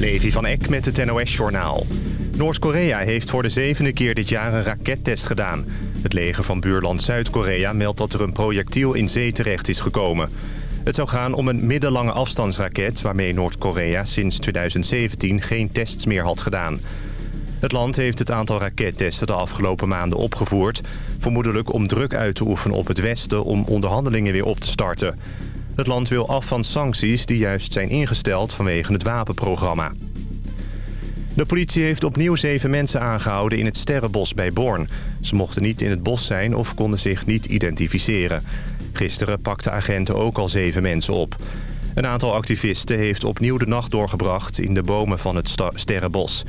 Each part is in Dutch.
Levi van Eck met het NOS-journaal. Noord-Korea heeft voor de zevende keer dit jaar een rakettest gedaan. Het leger van buurland Zuid-Korea meldt dat er een projectiel in zee terecht is gekomen. Het zou gaan om een middellange afstandsraket... waarmee Noord-Korea sinds 2017 geen tests meer had gedaan. Het land heeft het aantal rakettesten de afgelopen maanden opgevoerd... vermoedelijk om druk uit te oefenen op het Westen om onderhandelingen weer op te starten... Het land wil af van sancties die juist zijn ingesteld vanwege het wapenprogramma. De politie heeft opnieuw zeven mensen aangehouden in het Sterrenbos bij Born. Ze mochten niet in het bos zijn of konden zich niet identificeren. Gisteren pakten agenten ook al zeven mensen op. Een aantal activisten heeft opnieuw de nacht doorgebracht in de bomen van het Sterrenbos.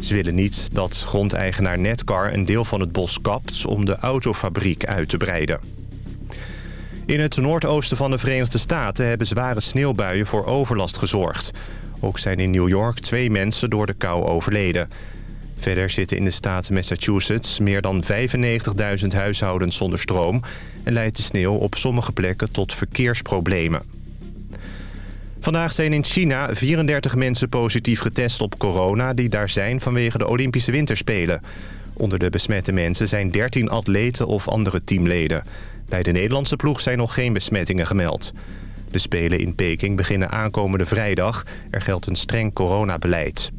Ze willen niet dat grondeigenaar Netcar een deel van het bos kapt om de autofabriek uit te breiden. In het noordoosten van de Verenigde Staten hebben zware sneeuwbuien voor overlast gezorgd. Ook zijn in New York twee mensen door de kou overleden. Verder zitten in de staat Massachusetts meer dan 95.000 huishoudens zonder stroom... en leidt de sneeuw op sommige plekken tot verkeersproblemen. Vandaag zijn in China 34 mensen positief getest op corona... die daar zijn vanwege de Olympische Winterspelen. Onder de besmette mensen zijn 13 atleten of andere teamleden. Bij de Nederlandse ploeg zijn nog geen besmettingen gemeld. De Spelen in Peking beginnen aankomende vrijdag. Er geldt een streng coronabeleid.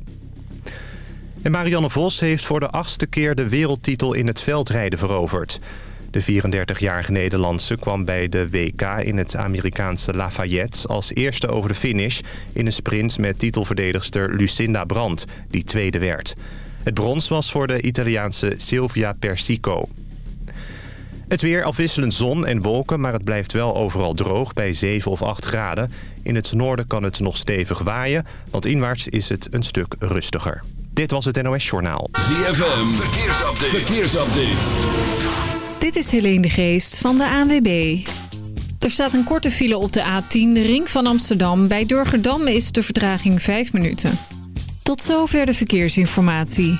En Marianne Vos heeft voor de achtste keer de wereldtitel in het veldrijden veroverd. De 34-jarige Nederlandse kwam bij de WK in het Amerikaanse Lafayette... als eerste over de finish in een sprint met titelverdedigster Lucinda Brandt, die tweede werd. Het brons was voor de Italiaanse Silvia Persico. Het weer afwisselend zon en wolken, maar het blijft wel overal droog bij 7 of 8 graden. In het noorden kan het nog stevig waaien, want inwaarts is het een stuk rustiger. Dit was het NOS Journaal. ZFM, verkeersupdate. verkeersupdate. Dit is Helene de Geest van de ANWB. Er staat een korte file op de A10, de ring van Amsterdam. Bij Durgerdam is de vertraging 5 minuten. Tot zover de verkeersinformatie.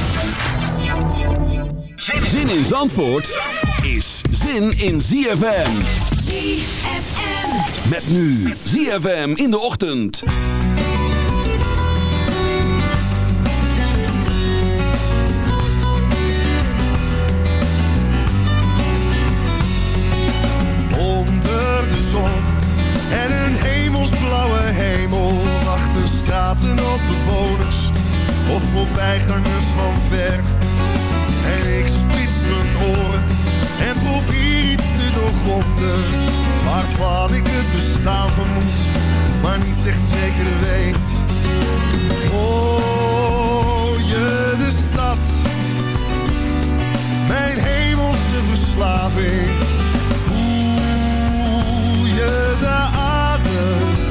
Zin in Zandvoort is zin in ZFM. ZFM. Met nu ZFM in de ochtend. Onder de zon en een hemelsblauwe hemel wachten straten op bewoners of voorbijgangers van ver. Waarvan ik het bestaan vermoed, maar niet echt zeker weet. Hoor je de stad, mijn hemelse verslaving? Voel je de adem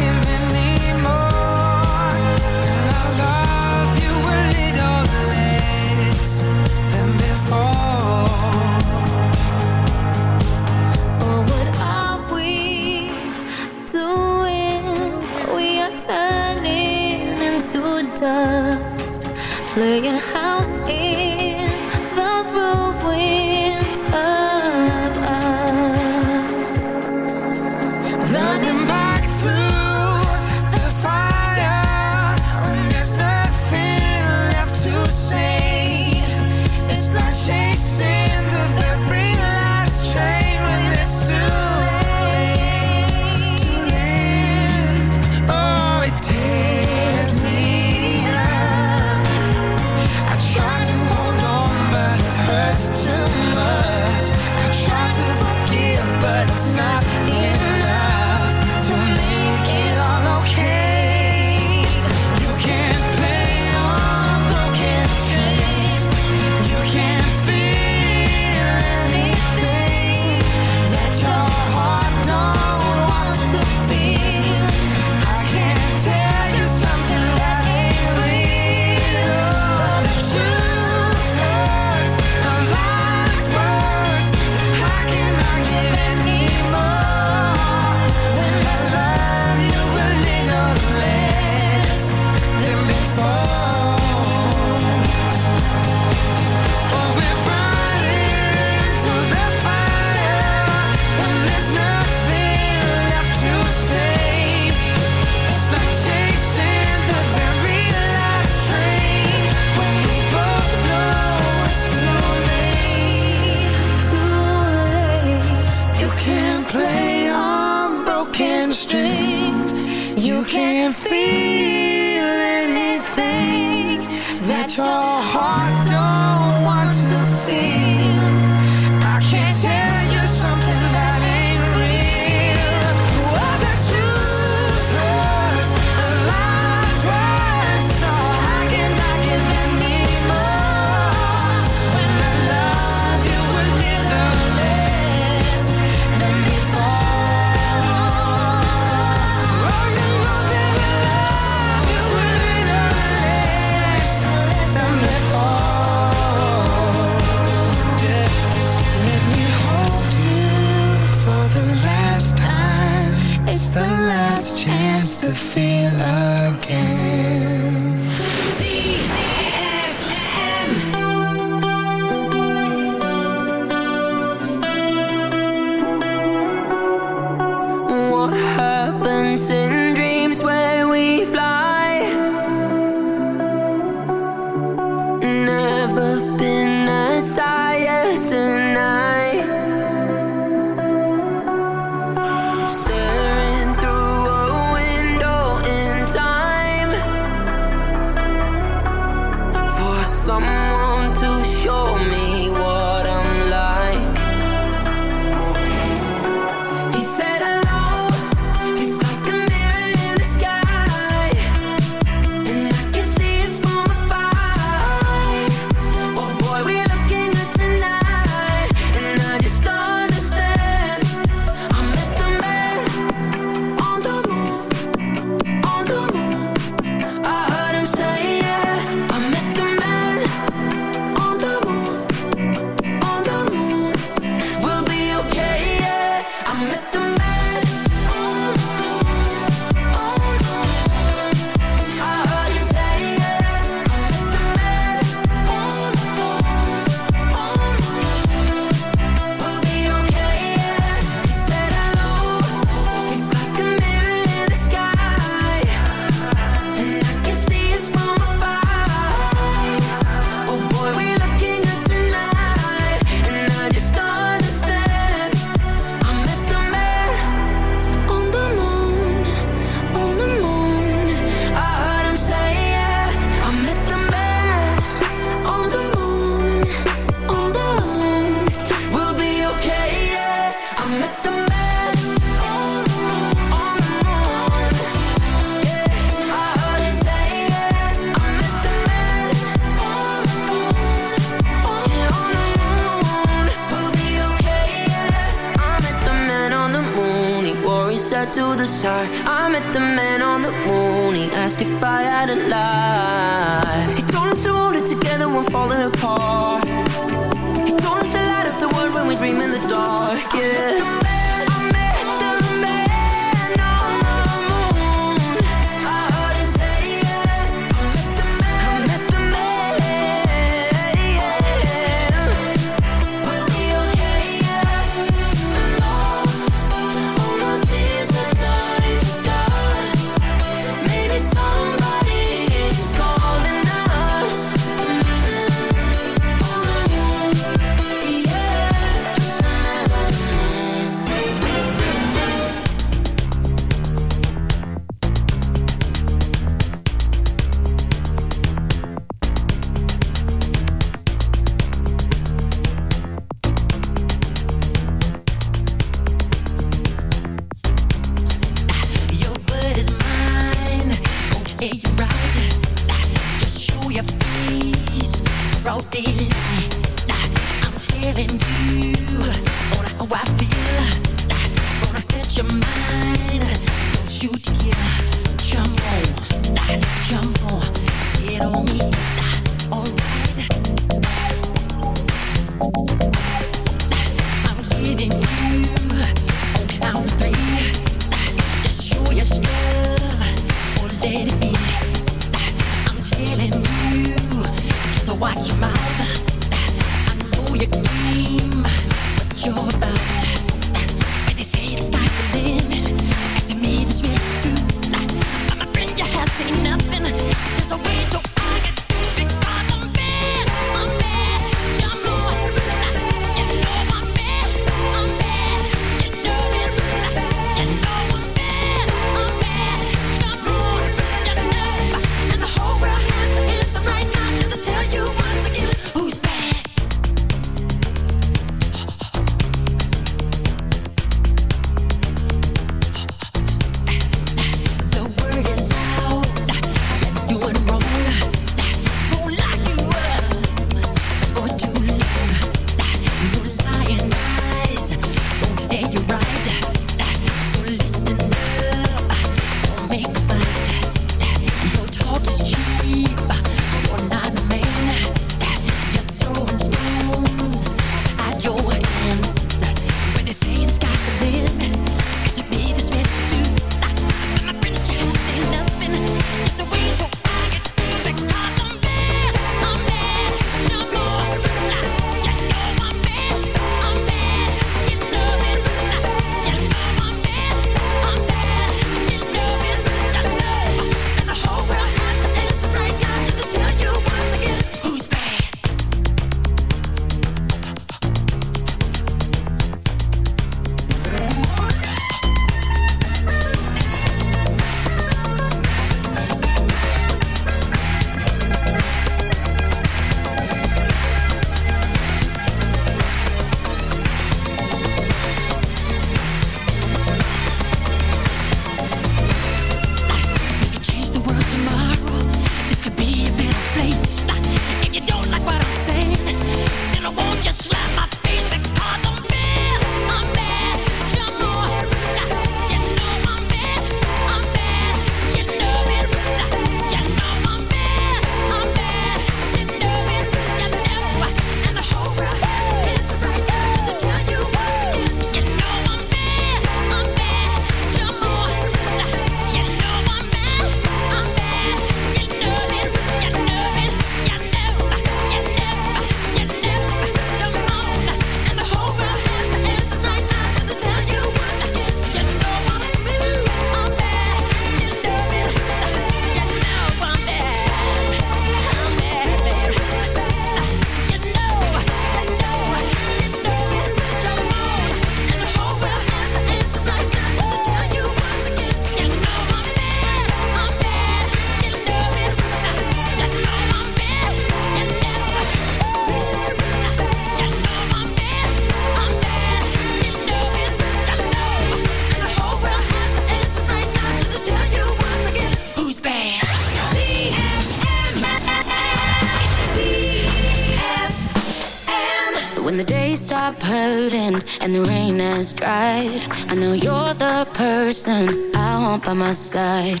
I want by my side.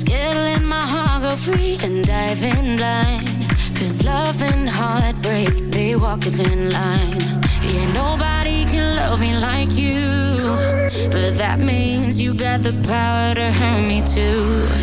Skittling my heart, go free and diving blind. Cause love and heartbreak, they walk a thin line. Yeah, nobody can love me like you. But that means you got the power to hurt me too.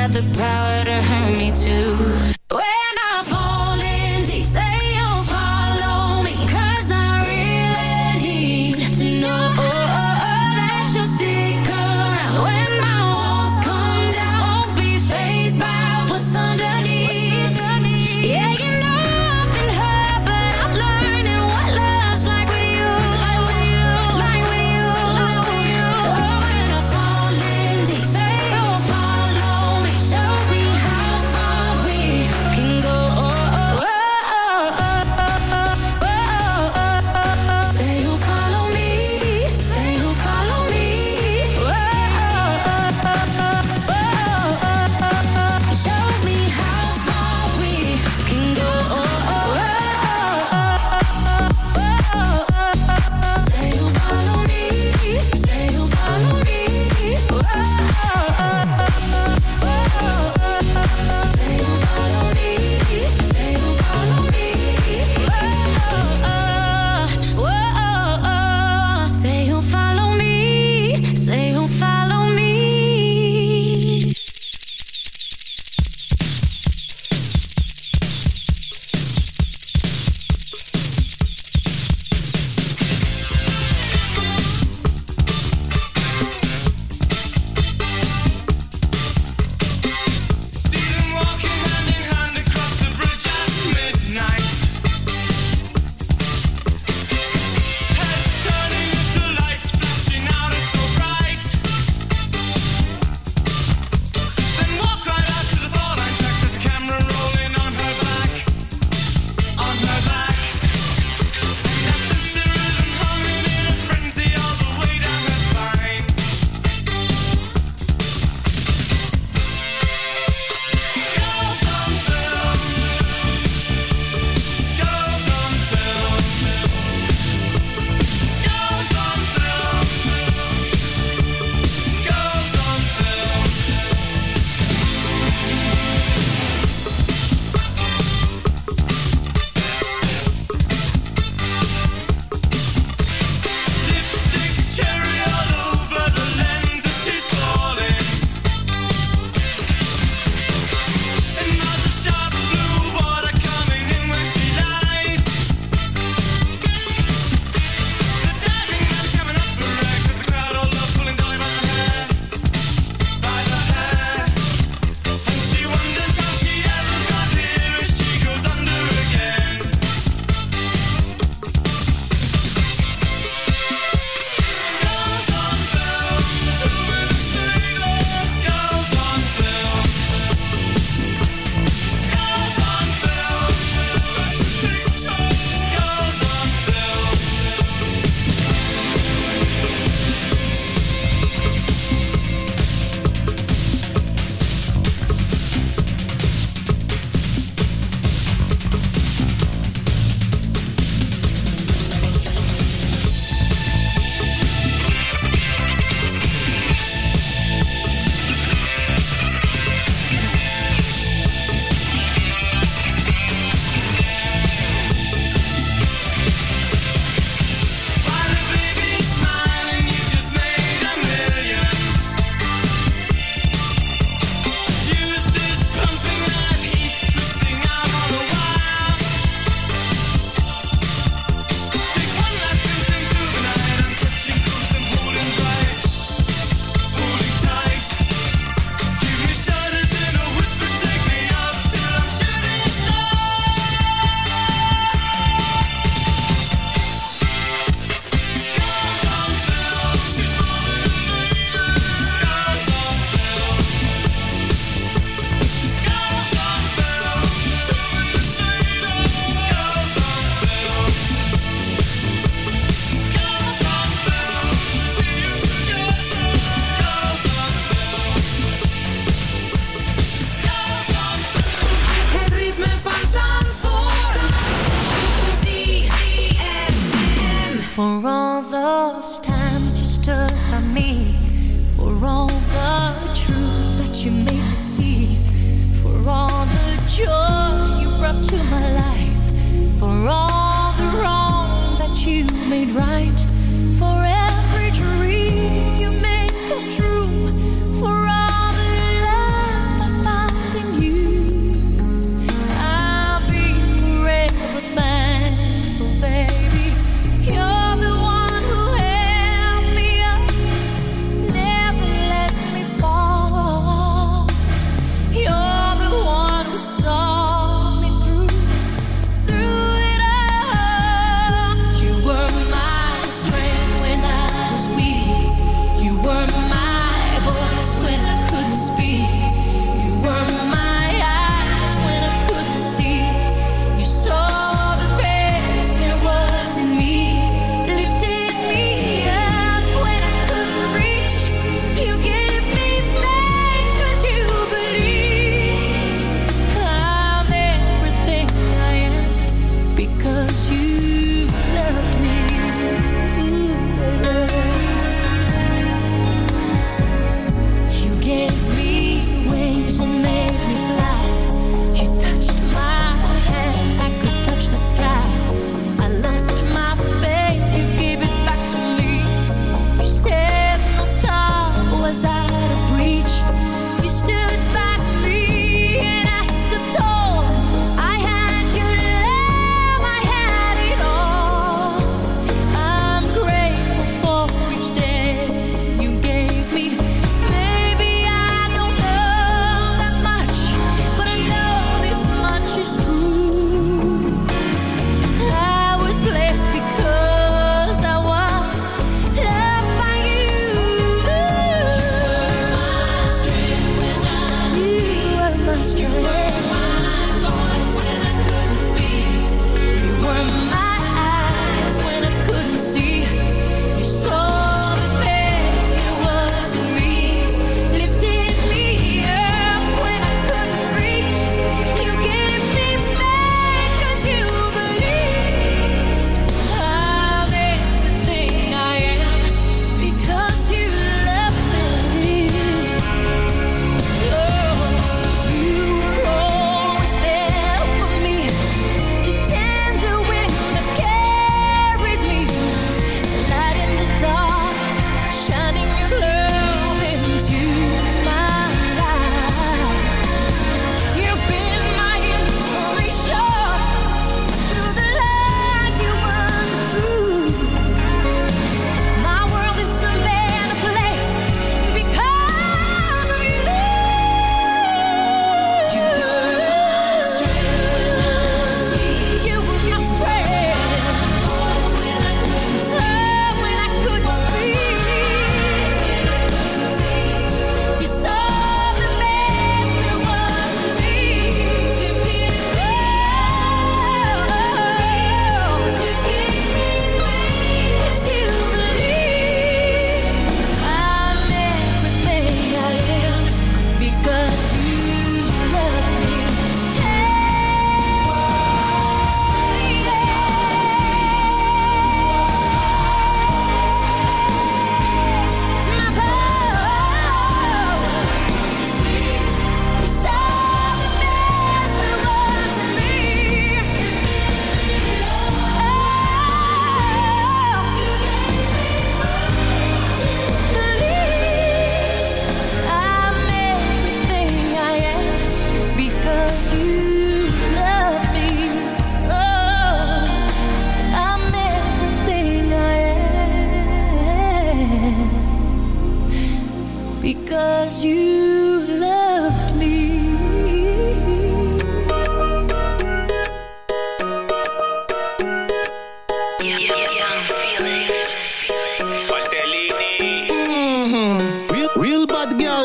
had the power to hurt me too.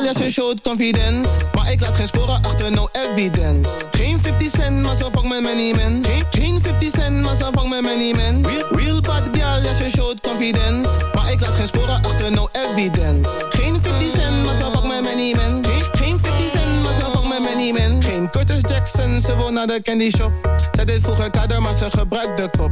jasje showt confidence. Maar ik laat geen sporen achter, no evidence. Geen 50 cent, maar zo fuck mijn money man Geen, geen 50 cent, maar zo vang mijn money man Real, real bad girl, show showt confidence. Maar ik laat geen sporen achter, no evidence. Geen 50 cent, maar zo vang mijn money man Jackson, ze wil naar de candy shop. Zij deed vroeger kader, maar ze gebruikt de kop.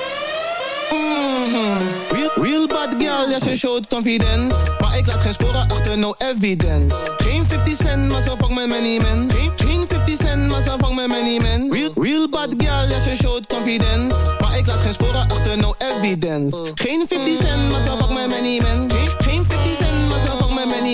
Real, bad girl, ja, ze showt confidence. Maar ik laat geen sporen achter, no evidence. Geen 50 cent, maar zo vang mijn money man. Geen, geen 50 cent, maar zo vang mijn money man. Real, real bad girl, ja, ze showt confidence. Maar ik laat geen sporen achter, no evidence. Geen 50 cent, maar zo vang mijn money man. Geen, geen 50 cent,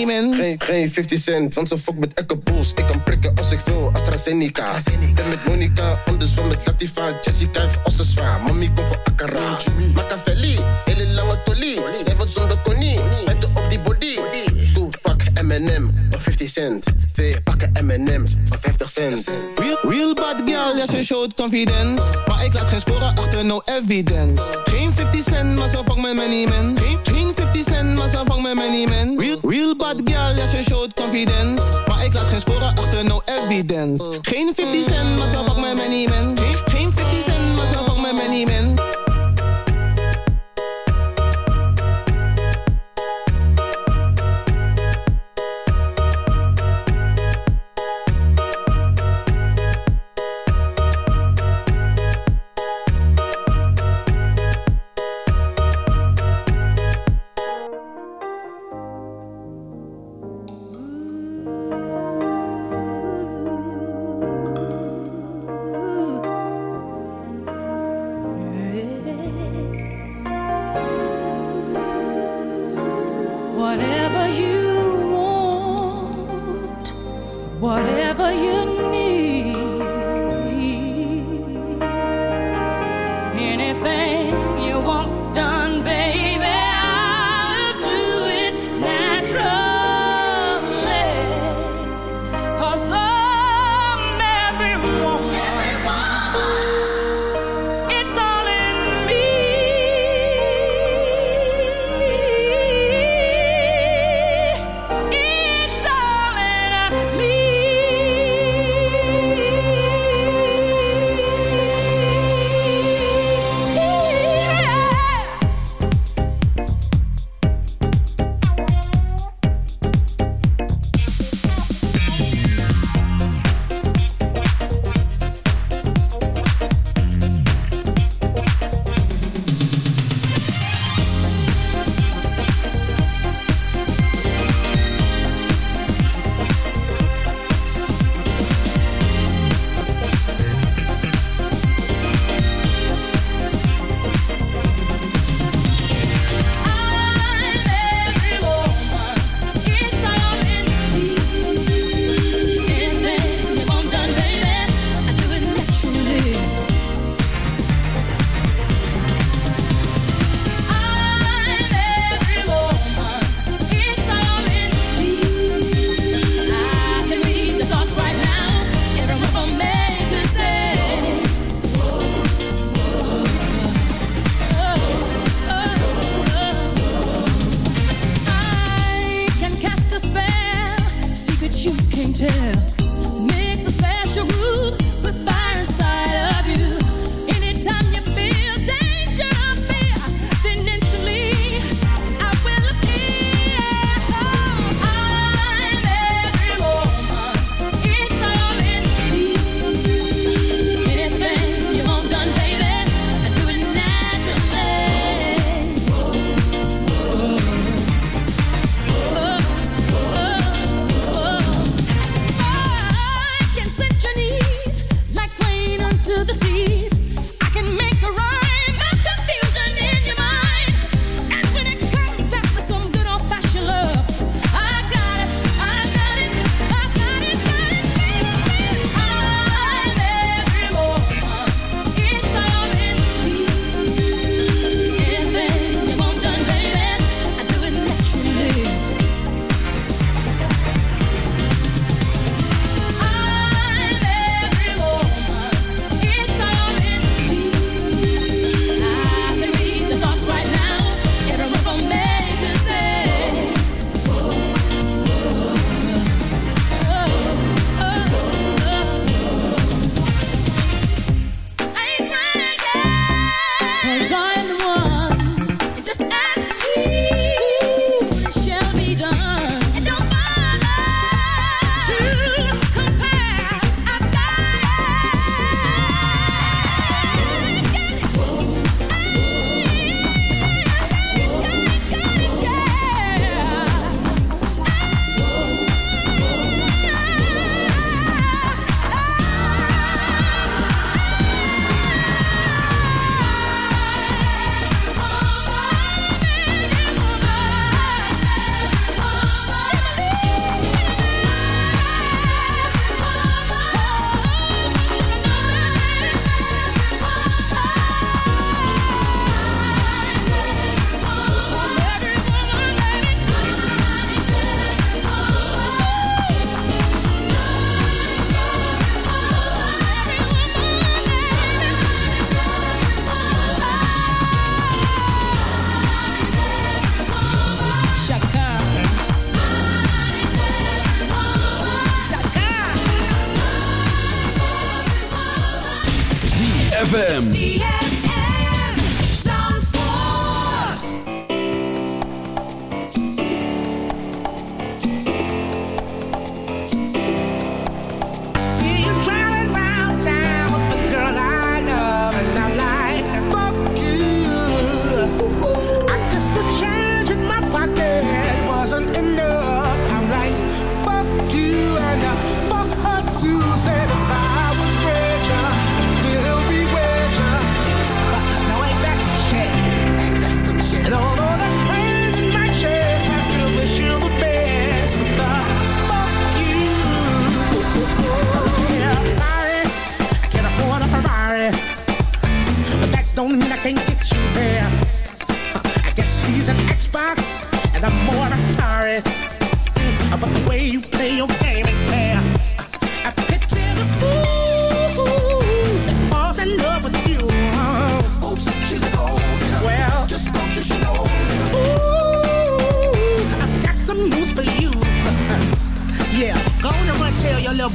Geen, geen 50 cent, want ze fuck met Bulls. Ik kan prikken als ik wil, AstraZeneca. Ben met Monica, andersom met Latifa. Jessica heeft ossen zwaar, mami komt voor Akara. Machiavelli, hele lange tolie. Zij wordt zonder konie, vetten op die body. Toe, pak M&M 50 cent. Twee pakken M&M's voor 50 cent. Real, real bad girl, ja, ze showt confidence. Maar ik laat geen sporen achter, no evidence. Geen 50 cent, maar zo vang mijn money man. Geen, geen 50 cent, maar zo vang mijn money man. Real, real bad girl, ja, ze showt confidence. Maar ik laat geen sporen achter, no evidence. Geen 50 cent, maar zo vang mijn money man. Geen, geen 50 cent, maar zo vang mijn money man.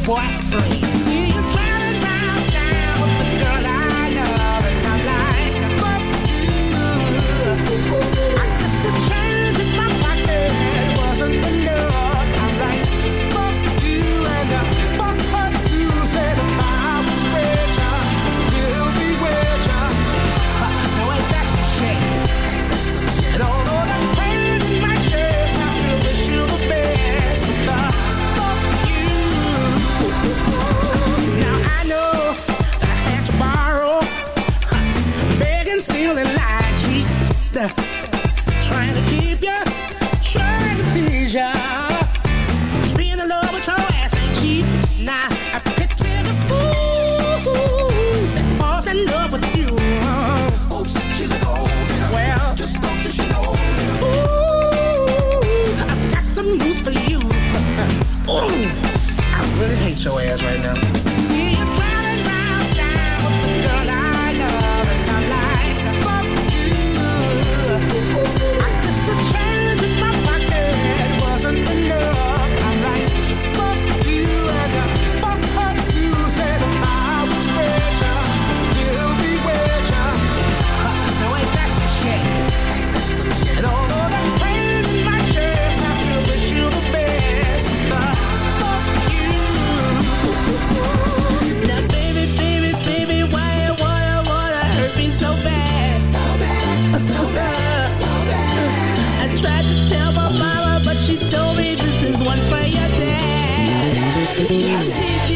black freeze. One for your dad. Yeah, she did.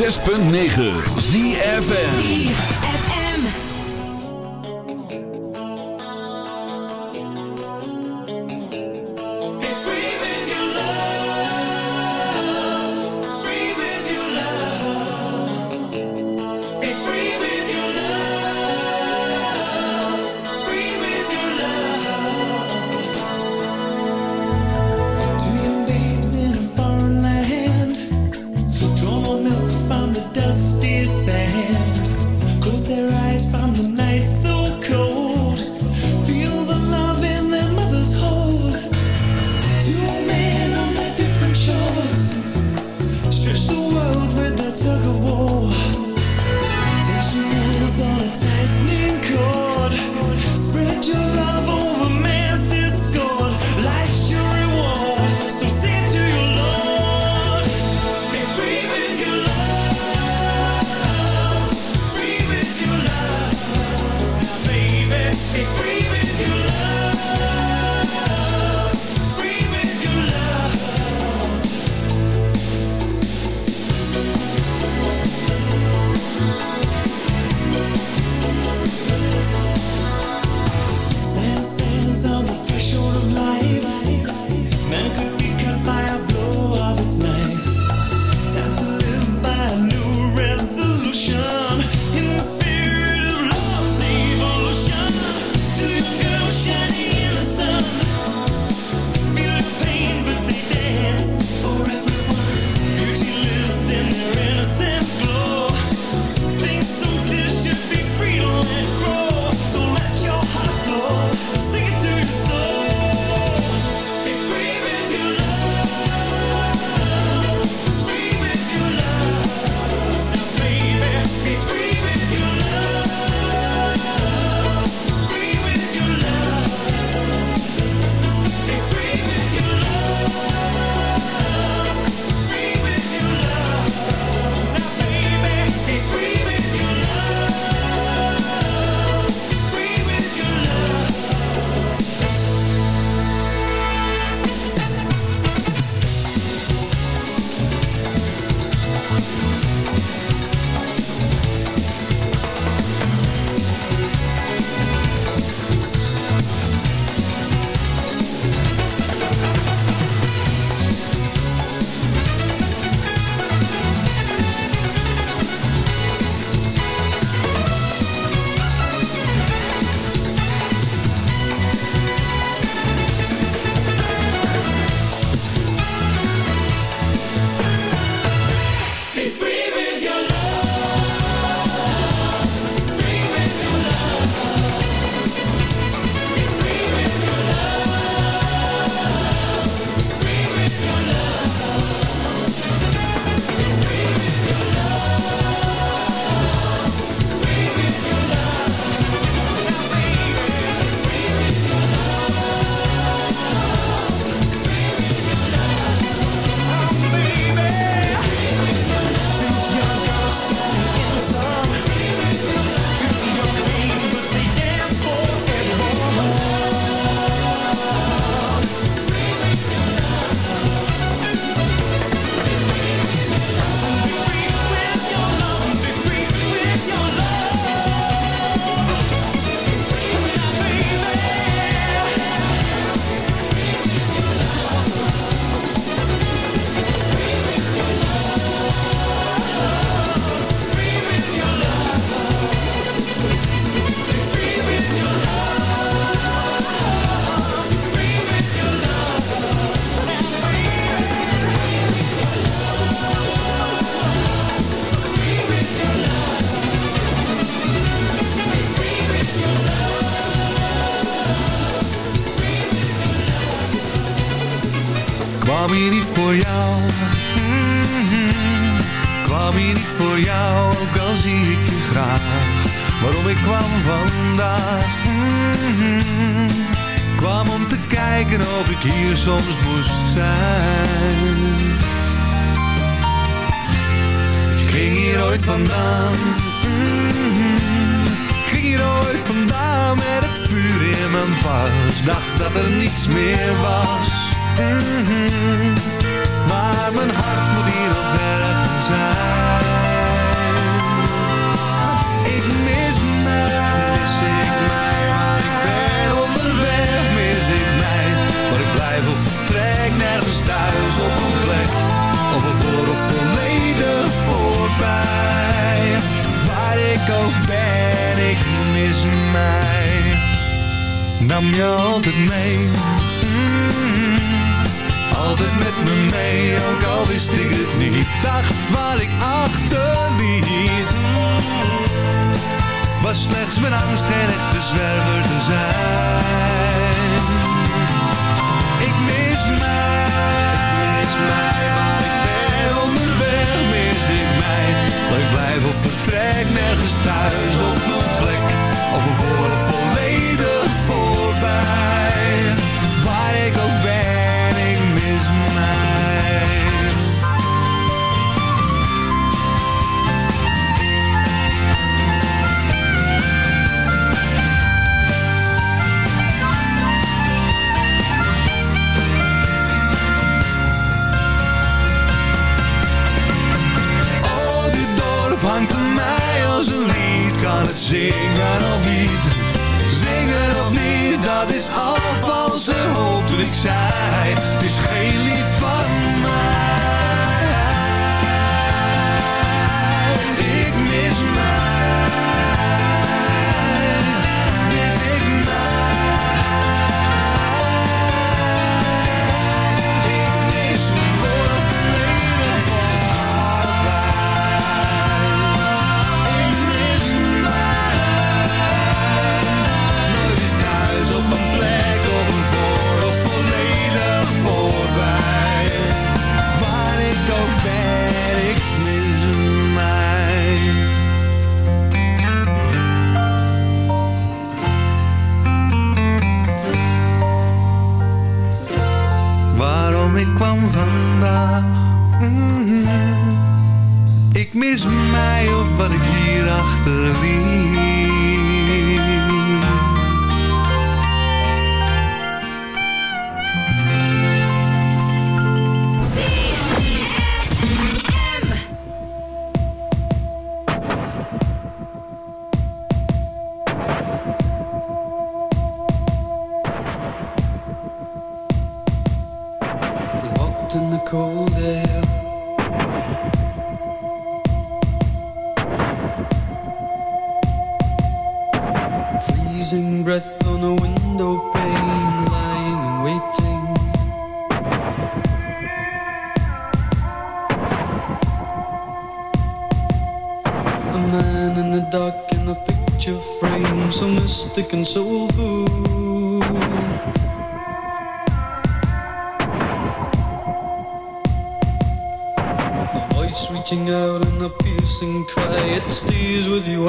106.9 ZFN slechts mijn angst en echte zwerver te zijn. Ik mis mij, mis mij, waar ik ben onderweg mis ik mij. Maar ik blijf op vertrek nergens thuis Zingen of niet, zingen nog niet, dat is al valse hoop dat ik zei. Het is geen liefde Mhm. Ik mis mij of wat ik hier achter liet. Consoled soul food. A voice reaching out in a piercing cry, it stays with you